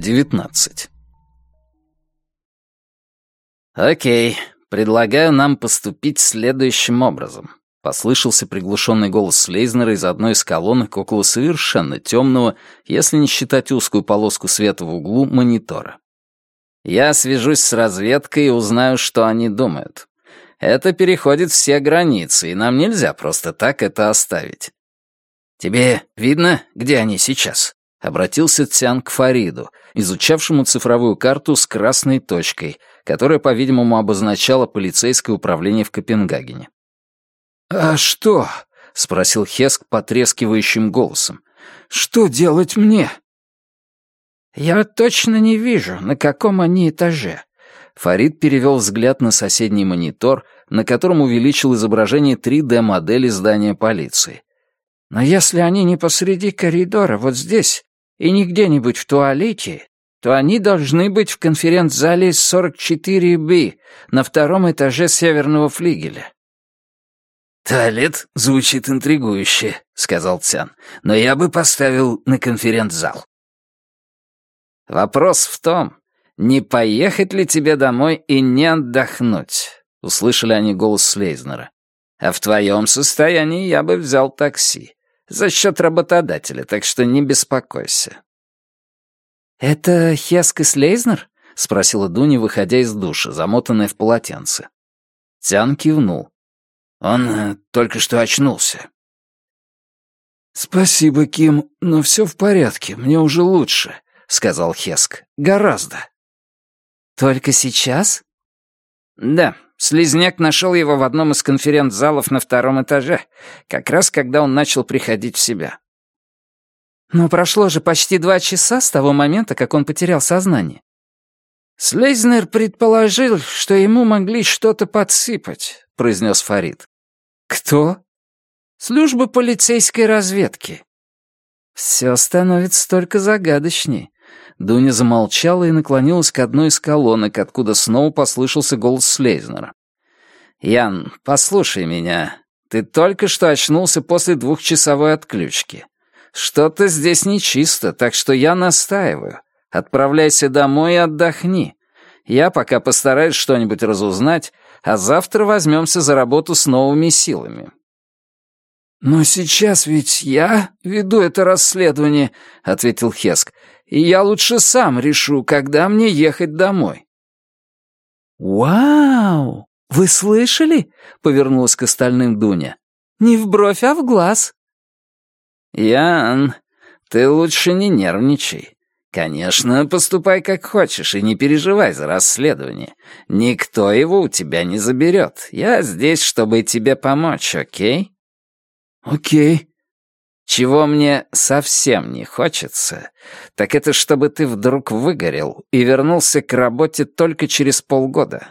19. «Окей, предлагаю нам поступить следующим образом», — послышался приглушенный голос Слейзнера из одной из колонок около совершенно темного, если не считать узкую полоску света в углу, монитора. «Я свяжусь с разведкой и узнаю, что они думают. Это переходит все границы, и нам нельзя просто так это оставить. Тебе видно, где они сейчас?» — обратился Цян к Фариду, изучавшему цифровую карту с красной точкой, которая, по-видимому, обозначала полицейское управление в Копенгагене. «А что?» — спросил Хеск потрескивающим голосом. «Что делать мне?» «Я точно не вижу, на каком они этаже». Фарид перевел взгляд на соседний монитор, на котором увеличил изображение 3D-модели здания полиции. «Но если они не посреди коридора, вот здесь, и не где-нибудь в туалете, то они должны быть в конференц-зале 44Б на втором этаже северного флигеля. «Туалет звучит интригующе», — сказал Цян, «но я бы поставил на конференц-зал». «Вопрос в том, не поехать ли тебе домой и не отдохнуть?» — услышали они голос Слейзнера. «А в твоем состоянии я бы взял такси. За счет работодателя, так что не беспокойся». «Это Хеск и Слейзнер?» — спросила Дуня, выходя из душа, замотанная в полотенце. Тян кивнул. Он э, только что очнулся. «Спасибо, Ким, но все в порядке, мне уже лучше», — сказал Хеск. «Гораздо». «Только сейчас?» «Да, Слизняк нашел его в одном из конференц-залов на втором этаже, как раз когда он начал приходить в себя». «Но прошло же почти два часа с того момента, как он потерял сознание». Слейзнер предположил, что ему могли что-то подсыпать», — произнес Фарид. «Кто?» «Служба полицейской разведки». «Все становится только загадочней». Дуня замолчала и наклонилась к одной из колонок, откуда снова послышался голос Слейзнера. «Ян, послушай меня. Ты только что очнулся после двухчасовой отключки. Что-то здесь нечисто, так что я настаиваю. Отправляйся домой и отдохни. Я пока постараюсь что-нибудь разузнать, а завтра возьмемся за работу с новыми силами». «Но сейчас ведь я веду это расследование», — ответил Хеск, «и я лучше сам решу, когда мне ехать домой». «Вау! Вы слышали?» — повернулась к остальным Дуня. «Не в бровь, а в глаз». «Ян, ты лучше не нервничай. «Конечно, поступай как хочешь и не переживай за расследование. Никто его у тебя не заберет. Я здесь, чтобы тебе помочь, окей?» «Окей». «Чего мне совсем не хочется, так это чтобы ты вдруг выгорел и вернулся к работе только через полгода.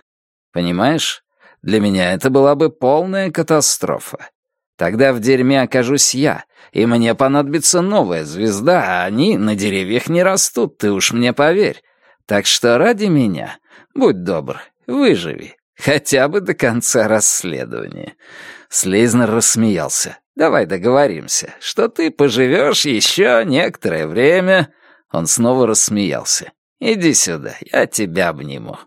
Понимаешь? Для меня это была бы полная катастрофа. Тогда в дерьме окажусь я, и мне понадобится новая звезда, а они на деревьях не растут, ты уж мне поверь. Так что ради меня, будь добр, выживи, хотя бы до конца расследования». Слейзнер рассмеялся. «Давай договоримся, что ты поживешь еще некоторое время». Он снова рассмеялся. «Иди сюда, я тебя обниму».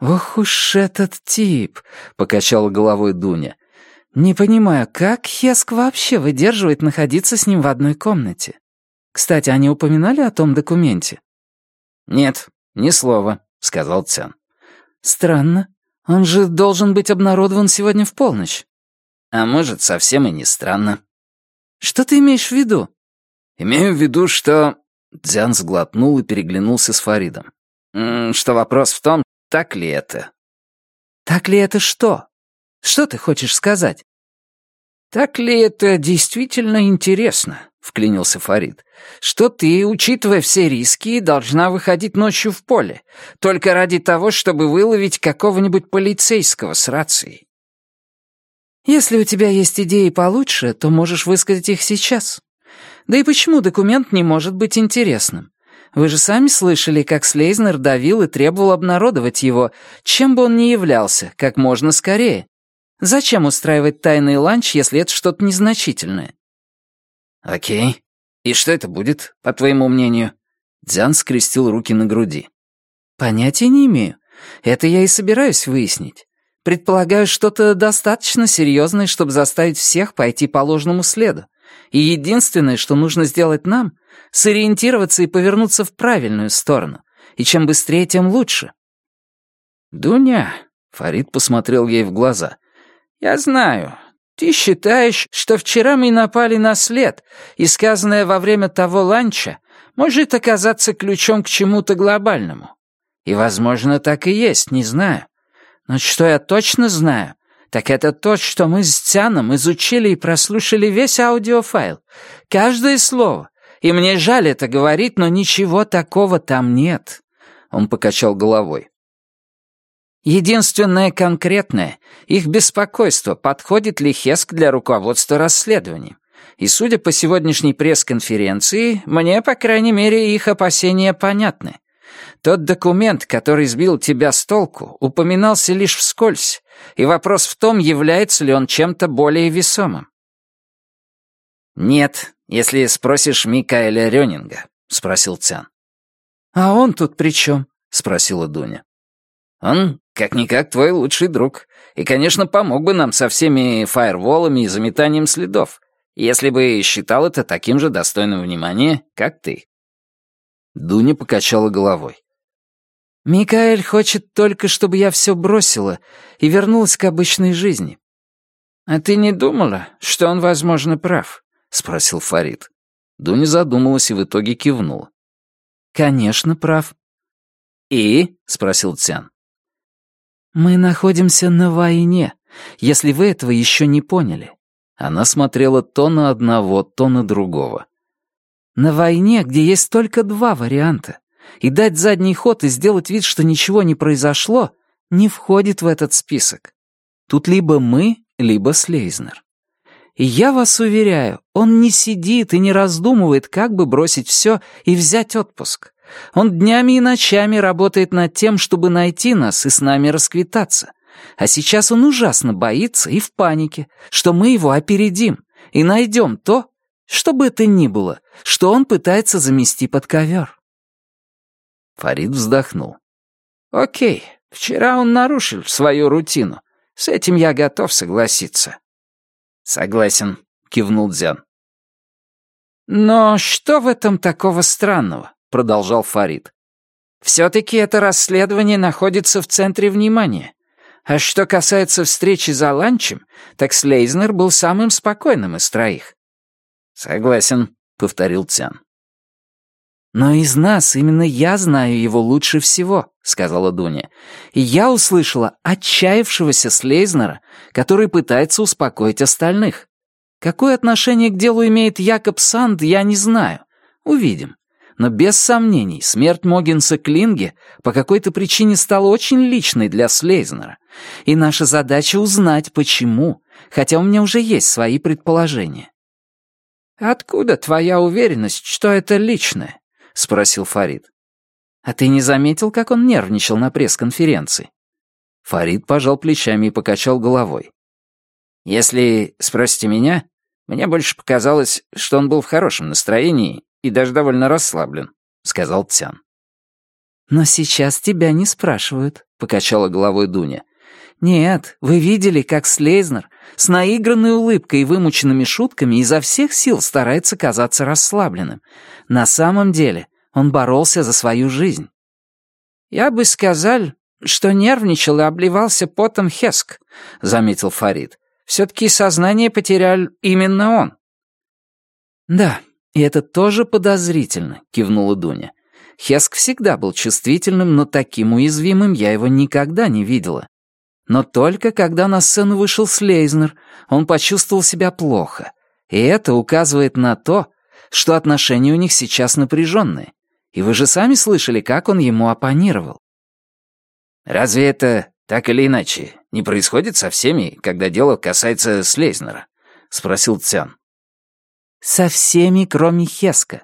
«Ох уж этот тип!» — покачала головой Дуня. Не понимаю, как Хеск вообще выдерживает находиться с ним в одной комнате? Кстати, они упоминали о том документе? Нет, ни слова, сказал Цян. Странно. Он же должен быть обнародован сегодня в полночь. А может, совсем и не странно. Что ты имеешь в виду? Имею в виду, что... Дзян сглотнул и переглянулся с Фаридом. Что вопрос в том, так ли это? Так ли это что? Что ты хочешь сказать?» «Так ли это действительно интересно?» — вклинился Фарид. «Что ты, учитывая все риски, должна выходить ночью в поле, только ради того, чтобы выловить какого-нибудь полицейского с рацией?» «Если у тебя есть идеи получше, то можешь высказать их сейчас. Да и почему документ не может быть интересным? Вы же сами слышали, как Слейзнер давил и требовал обнародовать его, чем бы он ни являлся, как можно скорее. Зачем устраивать тайный ланч, если это что-то незначительное? Окей. И что это будет, по твоему мнению? Дзян скрестил руки на груди. «Понятия не имею. Это я и собираюсь выяснить. Предполагаю, что-то достаточно серьезное, чтобы заставить всех пойти по ложному следу. И единственное, что нужно сделать нам, сориентироваться и повернуться в правильную сторону. И чем быстрее, тем лучше». «Дуня», — Фарид посмотрел ей в глаза, — «я знаю, ты считаешь, что вчера мы напали на след, и сказанное во время того ланча может оказаться ключом к чему-то глобальному. И, возможно, так и есть, не знаю. Но что я точно знаю, так это то, что мы с Тяном изучили и прослушали весь аудиофайл. Каждое слово. И мне жаль это говорить, но ничего такого там нет. Он покачал головой. Единственное конкретное — их беспокойство, подходит ли Хеск для руководства расследованием. И судя по сегодняшней пресс-конференции, мне, по крайней мере, их опасения понятны. Тот документ, который сбил тебя с толку, упоминался лишь вскользь, и вопрос в том, является ли он чем-то более весомым. «Нет, если спросишь Микаэля Рёнинга», — спросил Цян. «А он тут при чем?» — спросила Дуня. «Он как-никак твой лучший друг. И, конечно, помог бы нам со всеми фаерволами и заметанием следов, если бы считал это таким же достойным внимания, как ты». Дуня покачала головой. «Микаэль хочет только, чтобы я все бросила и вернулась к обычной жизни». «А ты не думала, что он, возможно, прав?» — спросил Фарид. Дуня задумалась и в итоге кивнула. «Конечно, прав». «И?» — спросил Цян. «Мы находимся на войне, если вы этого еще не поняли». Она смотрела то на одного, то на другого. «На войне, где есть только два варианта, и дать задний ход и сделать вид, что ничего не произошло, не входит в этот список. Тут либо мы, либо Слейзнер. И я вас уверяю, он не сидит и не раздумывает, как бы бросить все и взять отпуск. Он днями и ночами работает над тем, чтобы найти нас и с нами расквитаться. А сейчас он ужасно боится и в панике, что мы его опередим и найдем то, что бы это ни было, что он пытается замести под ковер. Фарид вздохнул. «Окей, вчера он нарушил свою рутину. С этим я готов согласиться». «Согласен», — кивнул Дзян. «Но что в этом такого странного? — продолжал Фарид. «Все-таки это расследование находится в центре внимания. А что касается встречи за ланчем, так Слейзнер был самым спокойным из троих». «Согласен», — повторил Цян. «Но из нас именно я знаю его лучше всего», — сказала Дуня. «И я услышала отчаявшегося Слейзнера, который пытается успокоить остальных. Какое отношение к делу имеет Якоб Санд, я не знаю. Увидим но без сомнений смерть Могинса Клинге по какой-то причине стала очень личной для Слейзнера, и наша задача узнать, почему, хотя у меня уже есть свои предположения. «Откуда твоя уверенность, что это личное?» — спросил Фарид. «А ты не заметил, как он нервничал на пресс-конференции?» Фарид пожал плечами и покачал головой. «Если спросите меня, мне больше показалось, что он был в хорошем настроении и даже довольно расслаблен», — сказал Цян. «Но сейчас тебя не спрашивают», — покачала головой Дуня. «Нет, вы видели, как Слейзнер с наигранной улыбкой и вымученными шутками изо всех сил старается казаться расслабленным. На самом деле он боролся за свою жизнь». «Я бы сказал, что нервничал и обливался потом Хеск», — заметил Фарид. «Все-таки сознание потерял именно он». «Да, «И это тоже подозрительно», — кивнула Дуня. Хеск всегда был чувствительным, но таким уязвимым я его никогда не видела. Но только когда на сцену вышел Слейзнер, он почувствовал себя плохо. И это указывает на то, что отношения у них сейчас напряженные. И вы же сами слышали, как он ему оппонировал. «Разве это, так или иначе, не происходит со всеми, когда дело касается Слейзнера?» — спросил Цян. Со всеми, кроме Хеска.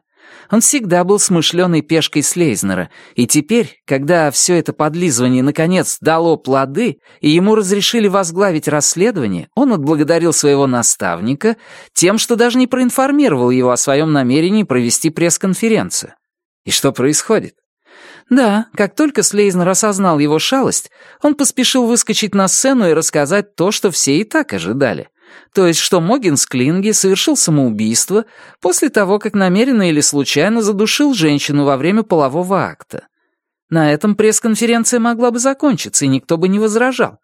Он всегда был смышленой пешкой Слейзнера, и теперь, когда все это подлизывание наконец дало плоды, и ему разрешили возглавить расследование, он отблагодарил своего наставника тем, что даже не проинформировал его о своем намерении провести пресс-конференцию. И что происходит? Да, как только Слейзнер осознал его шалость, он поспешил выскочить на сцену и рассказать то, что все и так ожидали. То есть, что Могинс Клинги совершил самоубийство после того, как намеренно или случайно задушил женщину во время полового акта. На этом пресс-конференция могла бы закончиться, и никто бы не возражал.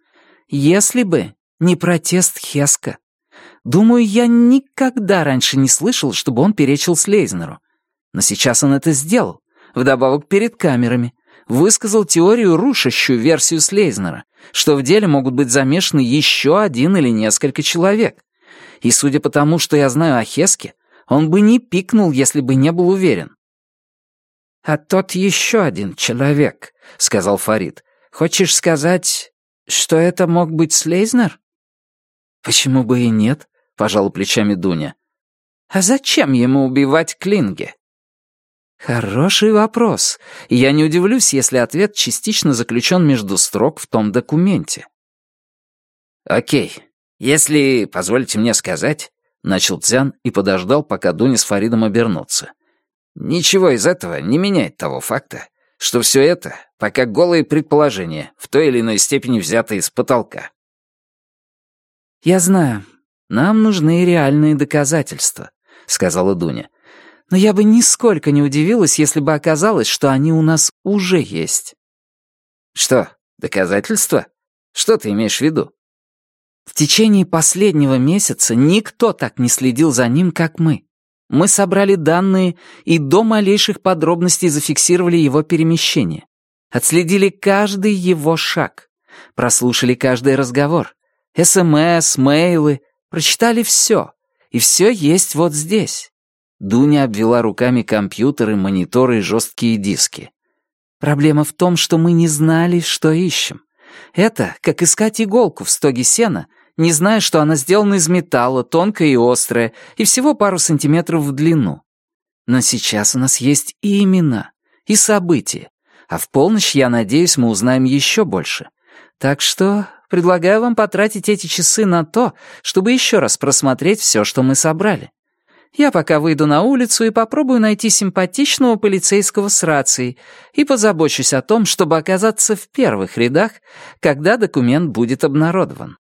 Если бы не протест Хеска. Думаю, я никогда раньше не слышал, чтобы он перечил Слейзнеру. Но сейчас он это сделал, вдобавок перед камерами, высказал теорию, рушащую версию Слейзнера, что в деле могут быть замешаны еще один или несколько человек. И судя по тому, что я знаю о Хеске, он бы не пикнул, если бы не был уверен. «А тот еще один человек», — сказал Фарид. «Хочешь сказать, что это мог быть Слейзнер?» «Почему бы и нет?» — пожал плечами Дуня. «А зачем ему убивать Клинге?» Хороший вопрос, я не удивлюсь, если ответ частично заключен между строк в том документе. «Окей, если позволите мне сказать», — начал Цзян и подождал, пока Дуня с Фаридом обернутся. «Ничего из этого не меняет того факта, что все это пока голые предположения, в той или иной степени взятые с потолка». «Я знаю, нам нужны реальные доказательства», — сказала Дуня но я бы нисколько не удивилась, если бы оказалось, что они у нас уже есть». «Что, доказательства? Что ты имеешь в виду?» В течение последнего месяца никто так не следил за ним, как мы. Мы собрали данные и до малейших подробностей зафиксировали его перемещение. Отследили каждый его шаг. Прослушали каждый разговор. СМС, мейлы. Прочитали все. И все есть вот здесь. Дуня обвела руками компьютеры, мониторы и жесткие диски. Проблема в том, что мы не знали, что ищем. Это как искать иголку в стоге сена, не зная, что она сделана из металла, тонкая и острая, и всего пару сантиметров в длину. Но сейчас у нас есть и имена, и события, а в полночь, я надеюсь, мы узнаем еще больше. Так что предлагаю вам потратить эти часы на то, чтобы еще раз просмотреть все, что мы собрали. Я пока выйду на улицу и попробую найти симпатичного полицейского с рацией и позабочусь о том, чтобы оказаться в первых рядах, когда документ будет обнародован.